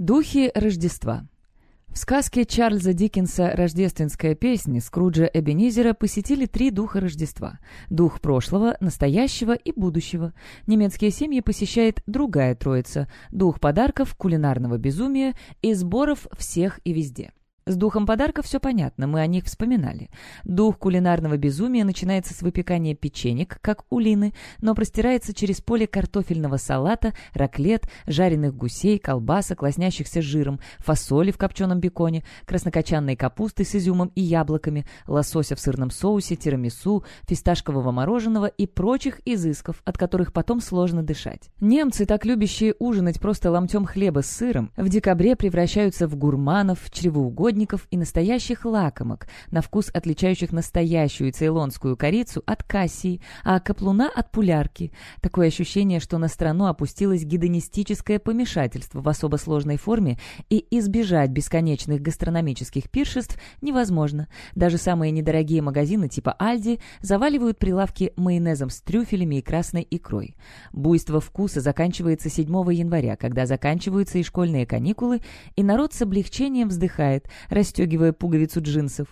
Духи Рождества. В сказке Чарльза Диккенса «Рождественская песня» Скруджа Эбенизера посетили три духа Рождества – дух прошлого, настоящего и будущего. Немецкие семьи посещает другая троица – дух подарков, кулинарного безумия и сборов всех и везде. С духом подарков все понятно, мы о них вспоминали. Дух кулинарного безумия начинается с выпекания печенек, как у Лины, но простирается через поле картофельного салата, раклет, жареных гусей, колбасок, лоснящихся жиром, фасоли в копченом беконе, краснокочанной капусты с изюмом и яблоками, лосося в сырном соусе, тирамису, фисташкового мороженого и прочих изысков, от которых потом сложно дышать. Немцы, так любящие ужинать просто ломтем хлеба с сыром, в декабре превращаются в гурманов, чревоугодников, угодников и настоящих лакомок, на вкус отличающих настоящую цейлонскую корицу от кассии, а каплуна от пулярки. Такое ощущение, что на страну опустилось гедонистическое помешательство в особо сложной форме, и избежать бесконечных гастрономических пиршеств невозможно. Даже самые недорогие магазины типа Альди заваливают прилавки майонезом с трюфелями и красной икрой. Буйство вкуса заканчивается 7 января, когда заканчиваются и школьные каникулы, и народ с облегчением вздыхает, расстегивая пуговицу джинсов.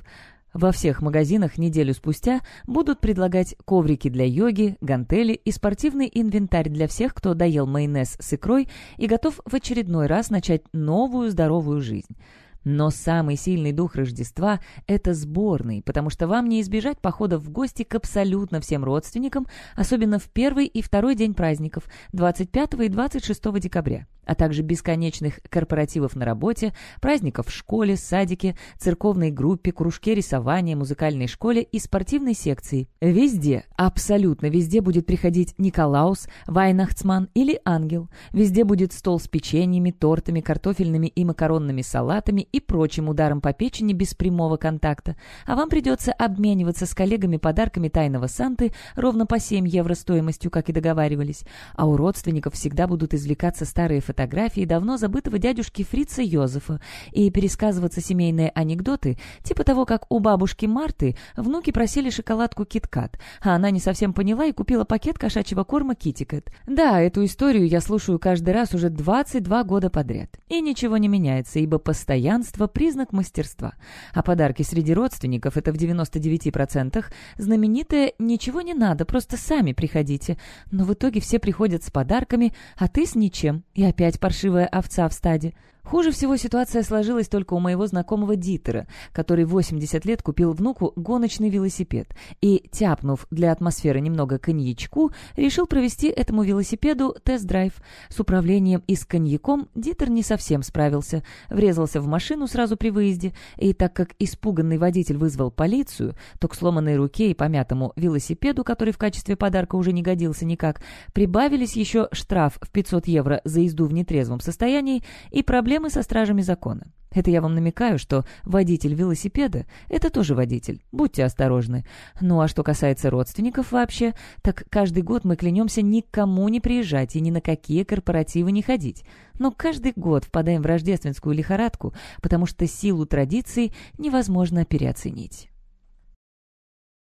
Во всех магазинах неделю спустя будут предлагать коврики для йоги, гантели и спортивный инвентарь для всех, кто доел майонез с икрой и готов в очередной раз начать новую здоровую жизнь. Но самый сильный дух Рождества – это сборный, потому что вам не избежать походов в гости к абсолютно всем родственникам, особенно в первый и второй день праздников, 25 и 26 декабря а также бесконечных корпоративов на работе, праздников в школе, садике, церковной группе, кружке рисования, музыкальной школе и спортивной секции. Везде, абсолютно везде будет приходить Николаус, Вайнахцман или Ангел. Везде будет стол с печеньями, тортами, картофельными и макаронными салатами и прочим ударом по печени без прямого контакта. А вам придется обмениваться с коллегами подарками тайного Санты ровно по 7 евро стоимостью, как и договаривались. А у родственников всегда будут извлекаться старые фотографии фотографии давно забытого дядюшки Фрица Йозефа и пересказываться семейные анекдоты, типа того, как у бабушки Марты внуки просили шоколадку Киткат, а она не совсем поняла и купила пакет кошачьего корма Китикет. Да, эту историю я слушаю каждый раз уже 22 года подряд. И ничего не меняется, ибо постоянство – признак мастерства. А подарки среди родственников – это в 99% знаменитое «ничего не надо, просто сами приходите». Но в итоге все приходят с подарками, а ты с ничем. И опять опять паршивая овца в стаде. Хуже всего ситуация сложилась только у моего знакомого Дитера, который 80 лет купил внуку гоночный велосипед и, тяпнув для атмосферы немного коньячку, решил провести этому велосипеду тест-драйв. С управлением и с коньяком Дитер не совсем справился, врезался в машину сразу при выезде, и так как испуганный водитель вызвал полицию, то к сломанной руке и помятому велосипеду, который в качестве подарка уже не годился никак, прибавились еще штраф в 500 евро за езду в нетрезвом состоянии и проблемы проблемы со стражами закона. Это я вам намекаю, что водитель велосипеда — это тоже водитель. Будьте осторожны. Ну а что касается родственников вообще, так каждый год мы клянемся никому не приезжать и ни на какие корпоративы не ходить. Но каждый год впадаем в рождественскую лихорадку, потому что силу традиций невозможно переоценить.